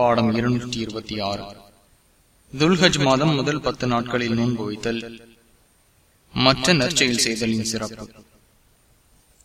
பாடம் இருநூற்றி இருபத்தி ஆறு துல்ஹஜ் மாதம் முதல் பத்து நாட்களில் நோன்பு வைத்தல். மற்ற நற்செயல் செய்தலின் சிறப்பு.